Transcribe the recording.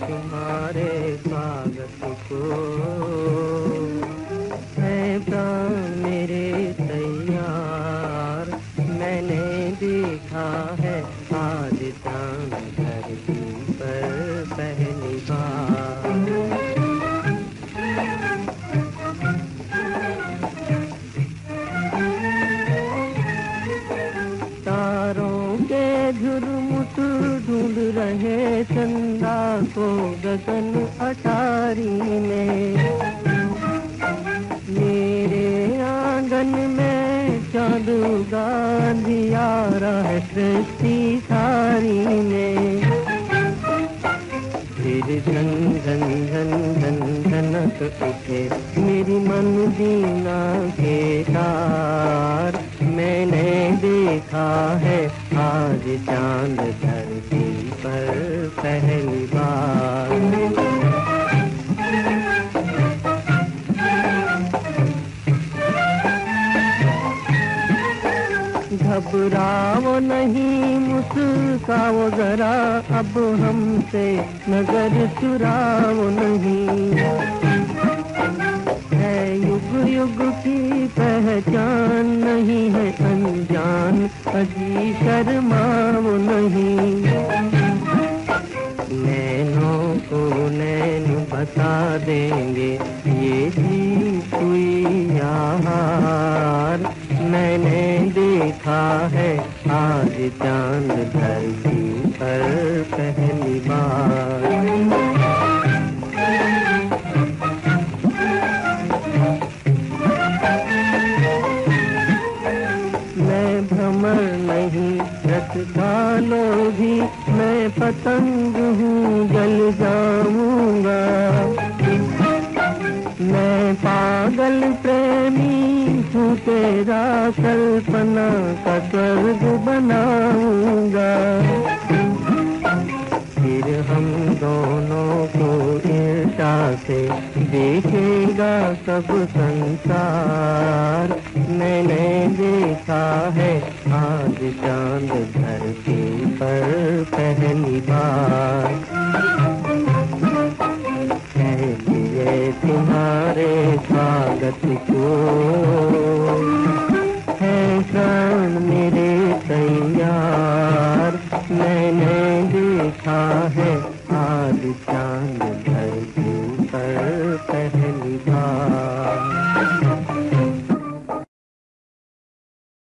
तुम्हारे स्वागत को। ढूंढ रहे चंदा को गगन अटारी में। मेरे आँगन में चाँद गांधिया रहे सृष्टि सारी में। फिर झन झन झन झन झनक उठे मेरी मन दीना के है। आज चाँद धरती पर पहली बार। घबराओ नहीं मुस्काओ जरा। अब हमसे नज़र चुराओ नहीं। युग युग की पहचान नहीं है अनजान। अजी शर्माओ नहीं। नैनों को नैन बता देंगे, ये जी हुई यार मैंने देखा है आज चाँद धरती भ्रमर नहीं डालो भी मैं पतंग हूँ, जल जाऊँगा। मैं पागल प्रेमी हूँ, तेरा कल्पना का स्वर्ग बनाऊँगा। फिर हम दोनों को ईर्षा से देखेगा सब संसार। मैंने देखा है आज चाँद धरती पर पहली बार। कह तुम्हारे स्वागत को। है प्राण मेरे तैयार। मैंने देखा है करें